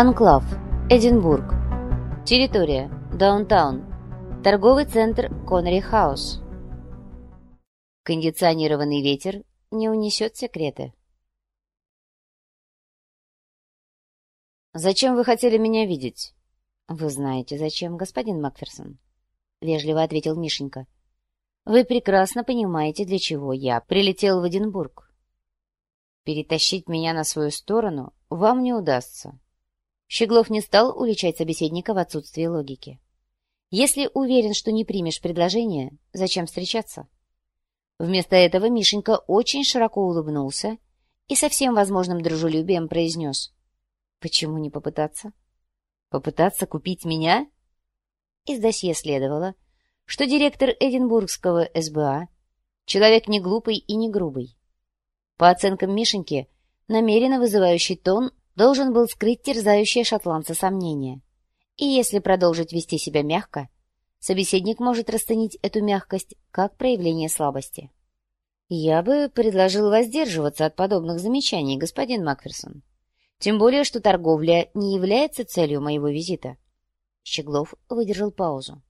Анклав. Эдинбург. Территория. Даунтаун. Торговый центр Коннери Хаус. Кондиционированный ветер не унесет секреты. «Зачем вы хотели меня видеть?» «Вы знаете, зачем, господин Макферсон», — вежливо ответил Мишенька. «Вы прекрасно понимаете, для чего я прилетел в Эдинбург. Перетащить меня на свою сторону вам не удастся». Щеглов не стал уличать собеседника в отсутствии логики. «Если уверен, что не примешь предложение, зачем встречаться?» Вместо этого Мишенька очень широко улыбнулся и со всем возможным дружелюбием произнес. «Почему не попытаться?» «Попытаться купить меня?» Из досье следовало, что директор Эдинбургского СБА — человек не глупый и не грубый. По оценкам Мишеньки, намеренно вызывающий тон должен был скрыть терзающие шотландца сомнения. И если продолжить вести себя мягко, собеседник может расценить эту мягкость как проявление слабости. «Я бы предложил воздерживаться от подобных замечаний, господин Макферсон. Тем более, что торговля не является целью моего визита». Щеглов выдержал паузу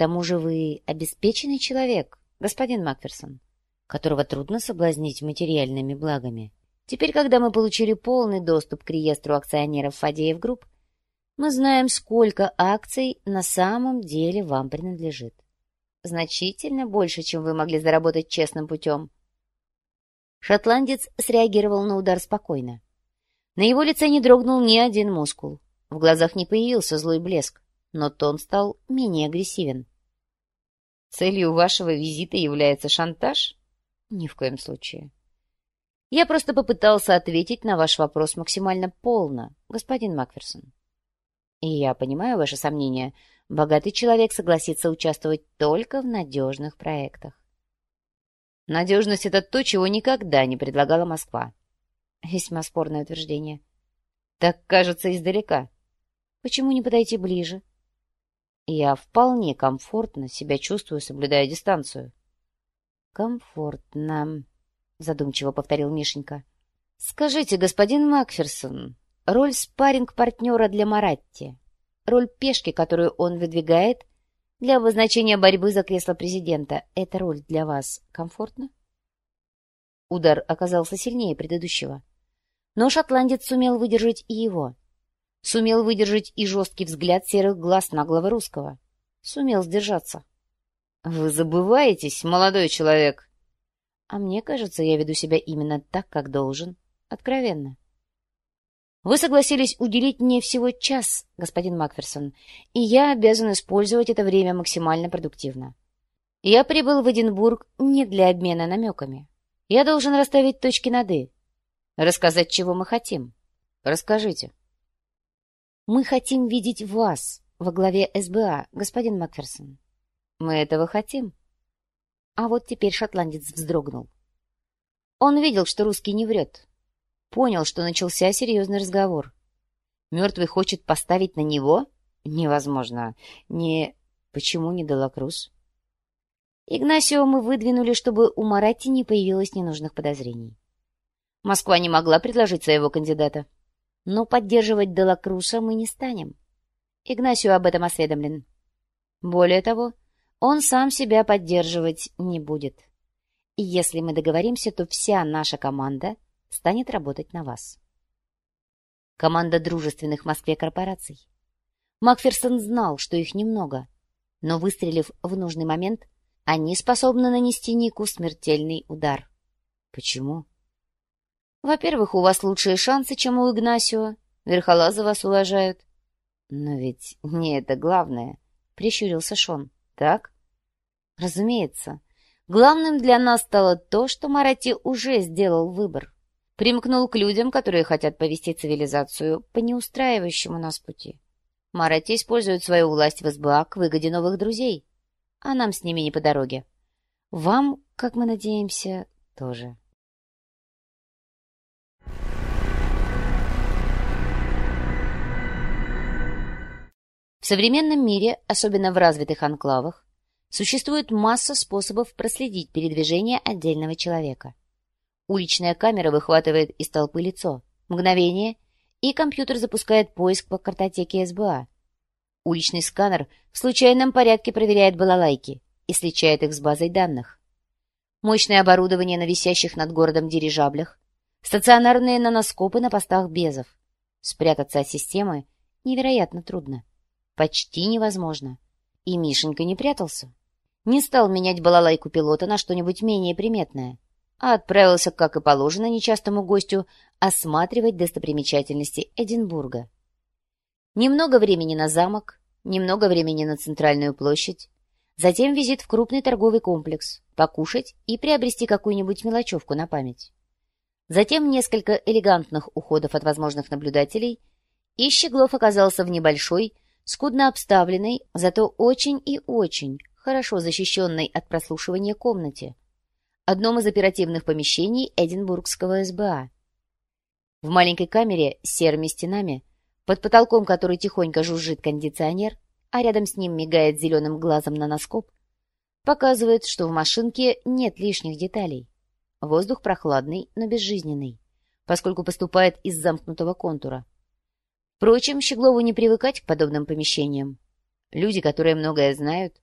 тому же вы обеспеченный человек, господин Макферсон, которого трудно соблазнить материальными благами. Теперь, когда мы получили полный доступ к реестру акционеров Фадеев Групп, мы знаем, сколько акций на самом деле вам принадлежит. Значительно больше, чем вы могли заработать честным путем. Шотландец среагировал на удар спокойно. На его лице не дрогнул ни один мускул. В глазах не появился злой блеск, но тон стал менее агрессивен. Целью вашего визита является шантаж? Ни в коем случае. Я просто попытался ответить на ваш вопрос максимально полно, господин Макферсон. И я понимаю ваши сомнения. Богатый человек согласится участвовать только в надежных проектах. Надежность — это то, чего никогда не предлагала Москва. Весьма спорное утверждение. Так кажется издалека. Почему не подойти ближе? Я вполне комфортно себя чувствую, соблюдая дистанцию. «Комфортно», — задумчиво повторил Мишенька. «Скажите, господин Макферсон, роль спарринг-партнера для Маратти, роль пешки, которую он выдвигает для обозначения борьбы за кресло президента, эта роль для вас комфортна?» Удар оказался сильнее предыдущего. Но шотландец сумел выдержать и его. Сумел выдержать и жесткий взгляд серых глаз наглого русского. Сумел сдержаться. — Вы забываетесь, молодой человек? — А мне кажется, я веду себя именно так, как должен. Откровенно. — Вы согласились уделить мне всего час, господин Макферсон, и я обязан использовать это время максимально продуктивно. Я прибыл в Эдинбург не для обмена намеками. Я должен расставить точки над «и». Рассказать, чего мы хотим. Расскажите. — мы хотим видеть вас во главе СБА, господин Макферсон. Мы этого хотим. А вот теперь шотландец вздрогнул. Он видел, что русский не врет. Понял, что начался серьезный разговор. Мертвый хочет поставить на него? Невозможно. Не... Почему не Делакрус? Игнасио мы выдвинули, чтобы у Маратти не появилось ненужных подозрений. Москва не могла предложить своего кандидата. Но поддерживать Делакруса мы не станем. Игнасио об этом осведомлен. Более того, он сам себя поддерживать не будет. И если мы договоримся, то вся наша команда станет работать на вас. Команда дружественных Москве корпораций. Макферсон знал, что их немного, но, выстрелив в нужный момент, они способны нанести Нику смертельный удар. Почему? Во-первых, у вас лучшие шансы, чем у Игнасио. Верхолазы вас уважают. Но ведь не это главное, — прищурился Шон. Так? Разумеется. Главным для нас стало то, что Марати уже сделал выбор. Примкнул к людям, которые хотят повести цивилизацию по неустраивающему нас пути. Марати использует свою власть в СБА к выгоде новых друзей, а нам с ними не по дороге. Вам, как мы надеемся, тоже. Современном мире, особенно в развитых анклавах, существует масса способов проследить передвижение отдельного человека. Уличная камера выхватывает из толпы лицо, мгновение, и компьютер запускает поиск по картотеке СБА. Уличный сканер в случайном порядке проверяет балалайки и сличает их с базой данных. Мощное оборудование на висящих над городом дирижаблях, стационарные наноскопы на постах безов. Спрятаться от системы невероятно трудно. Почти невозможно. И Мишенька не прятался. Не стал менять балалайку пилота на что-нибудь менее приметное, а отправился, как и положено нечастому гостю, осматривать достопримечательности Эдинбурга. Немного времени на замок, немного времени на центральную площадь, затем визит в крупный торговый комплекс, покушать и приобрести какую-нибудь мелочевку на память. Затем несколько элегантных уходов от возможных наблюдателей, и Щеглов оказался в небольшой, скудно обставленной, зато очень и очень хорошо защищенной от прослушивания комнате, одном из оперативных помещений Эдинбургского СБА. В маленькой камере с серыми стенами, под потолком которой тихонько жужжит кондиционер, а рядом с ним мигает зеленым глазом наноскоп, показывает, что в машинке нет лишних деталей. Воздух прохладный, но безжизненный, поскольку поступает из замкнутого контура. Впрочем, Щеглову не привыкать к подобным помещениям. Люди, которые многое знают,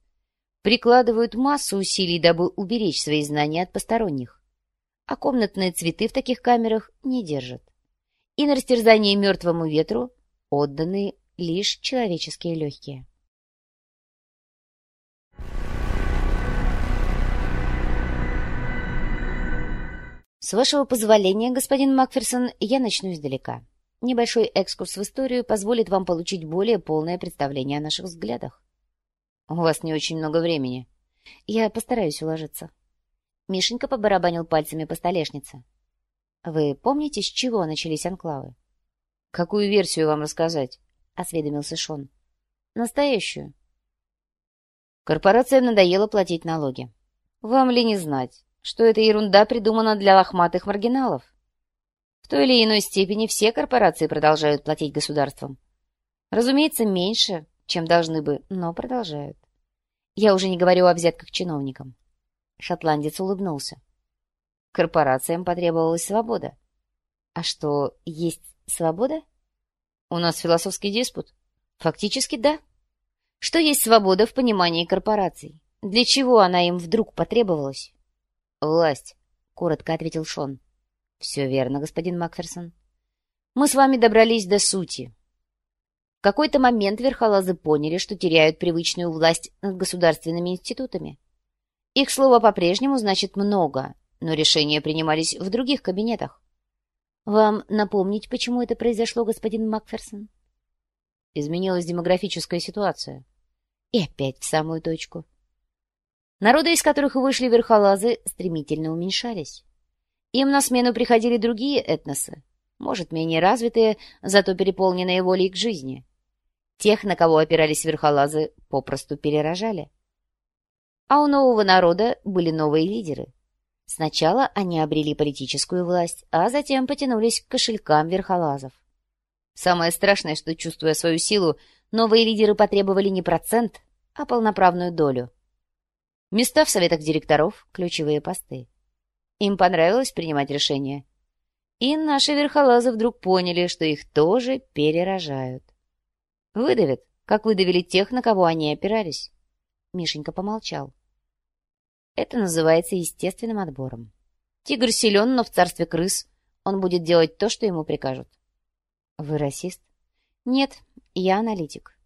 прикладывают массу усилий, дабы уберечь свои знания от посторонних. А комнатные цветы в таких камерах не держат. И на растерзание мертвому ветру отданы лишь человеческие легкие. С вашего позволения, господин Макферсон, я начну издалека. Небольшой экскурс в историю позволит вам получить более полное представление о наших взглядах. У вас не очень много времени. Я постараюсь уложиться. Мишенька побарабанил пальцами по столешнице. Вы помните, с чего начались анклавы? Какую версию вам рассказать? Осведомился Шон. Настоящую. Корпорациям надоело платить налоги. Вам ли не знать, что эта ерунда придумана для лохматых маргиналов? В той или иной степени все корпорации продолжают платить государствам. Разумеется, меньше, чем должны бы, но продолжают. Я уже не говорю о взятках чиновникам. Шотландец улыбнулся. Корпорациям потребовалась свобода. А что, есть свобода? У нас философский диспут? Фактически, да. Что есть свобода в понимании корпораций? Для чего она им вдруг потребовалась? Власть, коротко ответил Шон. Все верно, господин Макферсон. Мы с вами добрались до сути. В какой-то момент верхолазы поняли, что теряют привычную власть над государственными институтами. Их слово по-прежнему значит много, но решения принимались в других кабинетах. Вам напомнить, почему это произошло, господин Макферсон? Изменилась демографическая ситуация. И опять в самую точку. Народы, из которых вышли верхолазы, стремительно уменьшались. Им на смену приходили другие этносы, может, менее развитые, зато переполненные волей к жизни. Тех, на кого опирались верхолазы, попросту перерожали. А у нового народа были новые лидеры. Сначала они обрели политическую власть, а затем потянулись к кошелькам верхолазов. Самое страшное, что, чувствуя свою силу, новые лидеры потребовали не процент, а полноправную долю. Места в советах директоров, ключевые посты. Им понравилось принимать решения. И наши верхолазы вдруг поняли, что их тоже перерожают. Выдавят, как выдавили тех, на кого они опирались. Мишенька помолчал. Это называется естественным отбором. Тигр силен, но в царстве крыс он будет делать то, что ему прикажут. Вы расист? Нет, я аналитик.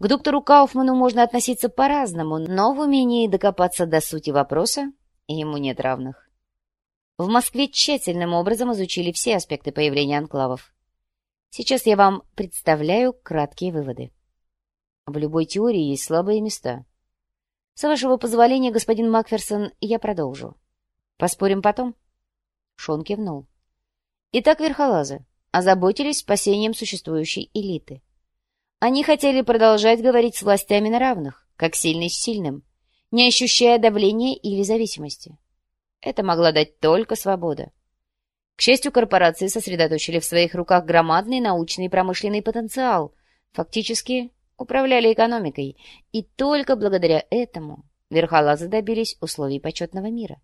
К доктору Кауфману можно относиться по-разному, но в умении докопаться до сути вопроса ему нет равных. В Москве тщательным образом изучили все аспекты появления анклавов. Сейчас я вам представляю краткие выводы. В любой теории есть слабые места. С вашего позволения, господин Макферсон, я продолжу. Поспорим потом? Шон кивнул. Итак, верхолазы озаботились спасением существующей элиты. Они хотели продолжать говорить с властями на равных, как сильный с сильным, не ощущая давления или зависимости. Это могла дать только свобода. К счастью, корпорации сосредоточили в своих руках громадный научный и промышленный потенциал, фактически управляли экономикой, и только благодаря этому верхолазы добились условий почетного мира.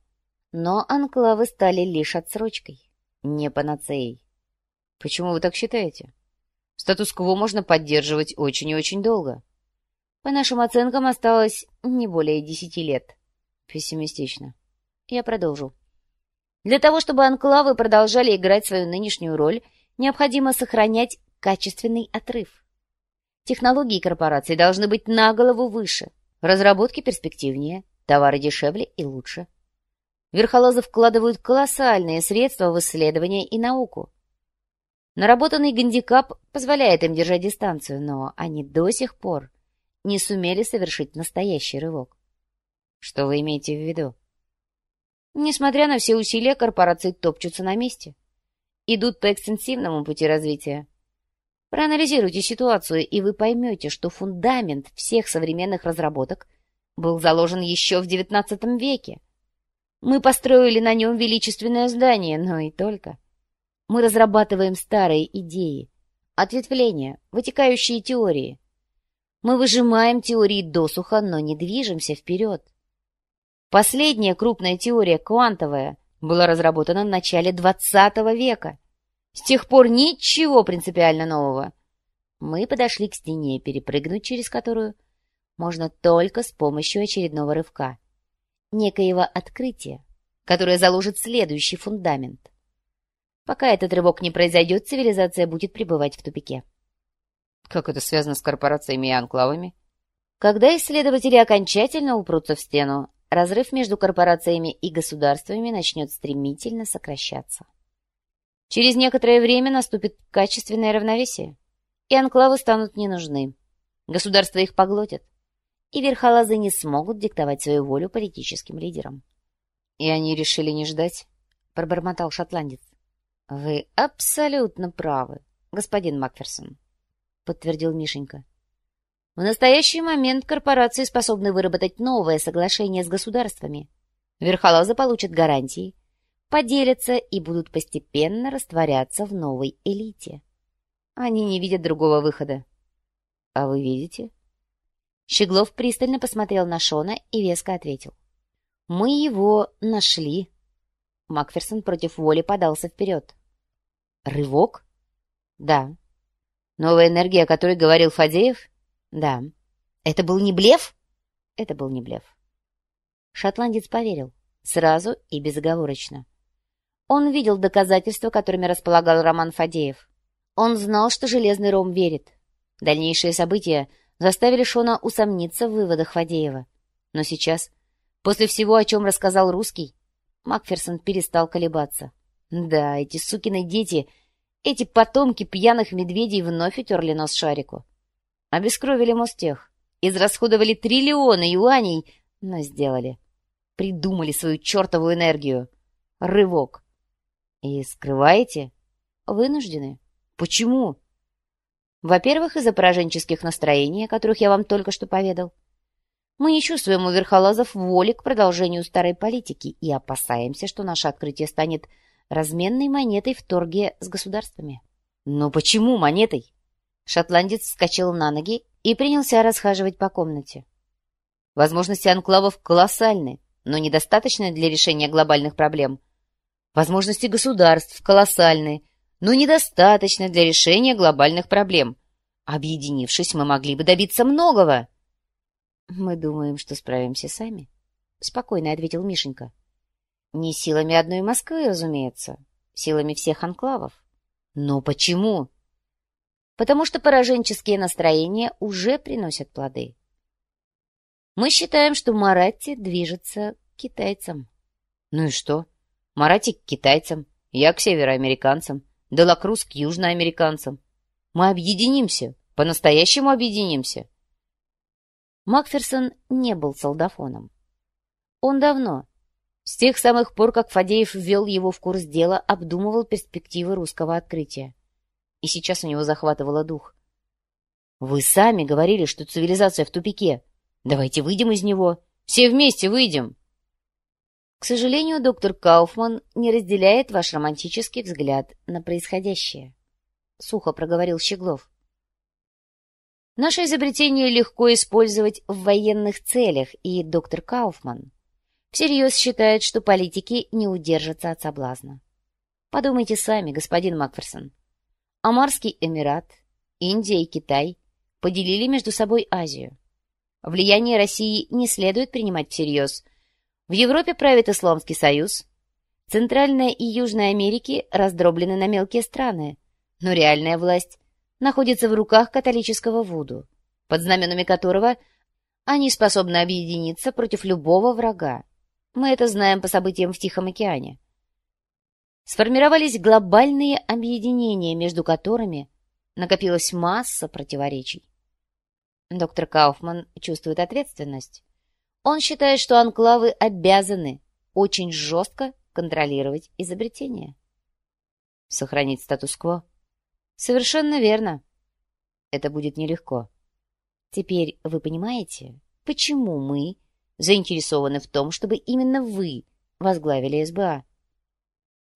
Но анклавы стали лишь отсрочкой, не панацеей. Почему вы так считаете? Статус-кво можно поддерживать очень и очень долго. По нашим оценкам, осталось не более десяти лет. Пессимистично. Я продолжу. Для того, чтобы анклавы продолжали играть свою нынешнюю роль, необходимо сохранять качественный отрыв. Технологии корпораций должны быть на голову выше, разработки перспективнее, товары дешевле и лучше. Верхолазы вкладывают колоссальные средства в исследования и науку. Наработанный гандикап позволяет им держать дистанцию, но они до сих пор не сумели совершить настоящий рывок. Что вы имеете в виду? Несмотря на все усилия, корпорации топчутся на месте. Идут по экстенсивному пути развития. Проанализируйте ситуацию, и вы поймете, что фундамент всех современных разработок был заложен еще в XIX веке. Мы построили на нем величественное здание, но и только. Мы разрабатываем старые идеи, ответвления, вытекающие теории. Мы выжимаем теории досуха, но не движемся вперед. Последняя крупная теория, квантовая, была разработана в начале XX века. С тех пор ничего принципиально нового. Мы подошли к стене, перепрыгнуть через которую можно только с помощью очередного рывка, некоего открытия, которое заложит следующий фундамент. Пока этот рывок не произойдет, цивилизация будет пребывать в тупике. Как это связано с корпорациями и анклавами? Когда исследователи окончательно упрутся в стену, разрыв между корпорациями и государствами начнет стремительно сокращаться. Через некоторое время наступит качественное равновесие, и анклавы станут не нужны. Государства их поглотят, и верхолазы не смогут диктовать свою волю политическим лидерам. — И они решили не ждать? — пробормотал шотландец. — Вы абсолютно правы, господин Макферсон, — подтвердил Мишенька. В настоящий момент корпорации способны выработать новое соглашение с государствами. Верхолазы получат гарантии, поделятся и будут постепенно растворяться в новой элите. Они не видят другого выхода. — А вы видите? — Щеглов пристально посмотрел на Шона и веско ответил. «Мы его нашли». Макферсон против воли подался вперед. «Рывок?» «Да». «Новая энергия, о которой говорил Фадеев?» «Да». «Это был не блеф?» «Это был не блеф». Шотландец поверил. Сразу и безоговорочно. Он видел доказательства, которыми располагал Роман Фадеев. Он знал, что Железный Ром верит. Дальнейшие события заставили Шона усомниться в выводах Фадеева. Но сейчас, после всего, о чем рассказал русский, Макферсон перестал колебаться. Да, эти сукины дети, эти потомки пьяных медведей вновь утерли нос шарику. Обескровили Мостех, израсходовали триллионы юаней, но сделали. Придумали свою чертову энергию. Рывок. И скрываете? Вынуждены. Почему? Во-первых, из-за пораженческих настроений, о которых я вам только что поведал. Мы не чувствуем у верхолазов воли к продолжению старой политики и опасаемся, что наше открытие станет разменной монетой в торге с государствами. Но почему монетой? Шотландец вскочил на ноги и принялся расхаживать по комнате. Возможности анклавов колоссальны, но недостаточны для решения глобальных проблем. Возможности государств колоссальны, но недостаточно для решения глобальных проблем. Объединившись, мы могли бы добиться многого. — Мы думаем, что справимся сами, — спокойно ответил Мишенька. — Не силами одной Москвы, разумеется, силами всех анклавов. — Но почему? — Потому что пораженческие настроения уже приносят плоды. Мы считаем, что Маратти движется к китайцам. — Ну и что? Маратти к китайцам, я к североамериканцам. Делакрус к южноамериканцам. Мы объединимся, по-настоящему объединимся. Макферсон не был солдафоном. Он давно, с тех самых пор, как Фадеев ввел его в курс дела, обдумывал перспективы русского открытия. И сейчас у него захватывало дух. «Вы сами говорили, что цивилизация в тупике. Давайте выйдем из него. Все вместе выйдем!» К сожалению, доктор Кауфман не разделяет ваш романтический взгляд на происходящее. Сухо проговорил Щеглов. Наше изобретение легко использовать в военных целях, и доктор Кауфман всерьез считает, что политики не удержатся от соблазна. Подумайте сами, господин Макферсон. Амарский Эмират, Индия и Китай поделили между собой Азию. Влияние России не следует принимать всерьез. В Европе правит Исламский Союз. Центральная и Южная Америки раздроблены на мелкие страны, но реальная власть находится в руках католического Вуду, под знаменами которого они способны объединиться против любого врага. Мы это знаем по событиям в Тихом океане. Сформировались глобальные объединения, между которыми накопилась масса противоречий. Доктор Кауфман чувствует ответственность. Он считает, что анклавы обязаны очень жестко контролировать изобретение. Сохранить статус-кво? Совершенно верно. Это будет нелегко. Теперь вы понимаете, почему мы заинтересованы в том, чтобы именно вы возглавили СБА?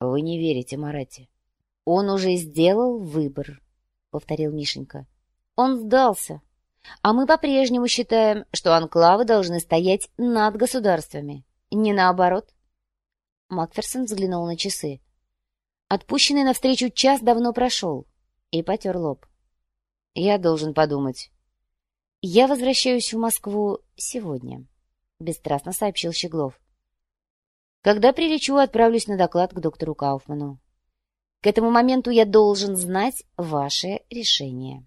Вы не верите Марате. Он уже сделал выбор, повторил Мишенька. Он сдался. А мы по-прежнему считаем, что анклавы должны стоять над государствами, не наоборот. Макферсон взглянул на часы. Отпущенный навстречу час давно прошел и потер лоб. Я должен подумать. Я возвращаюсь в Москву сегодня, бесстрастно сообщил Щеглов. Когда прилечу, отправлюсь на доклад к доктору Кауфману. К этому моменту я должен знать ваше решение.